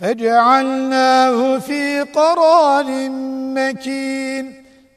فجعلناه في قرار مكين.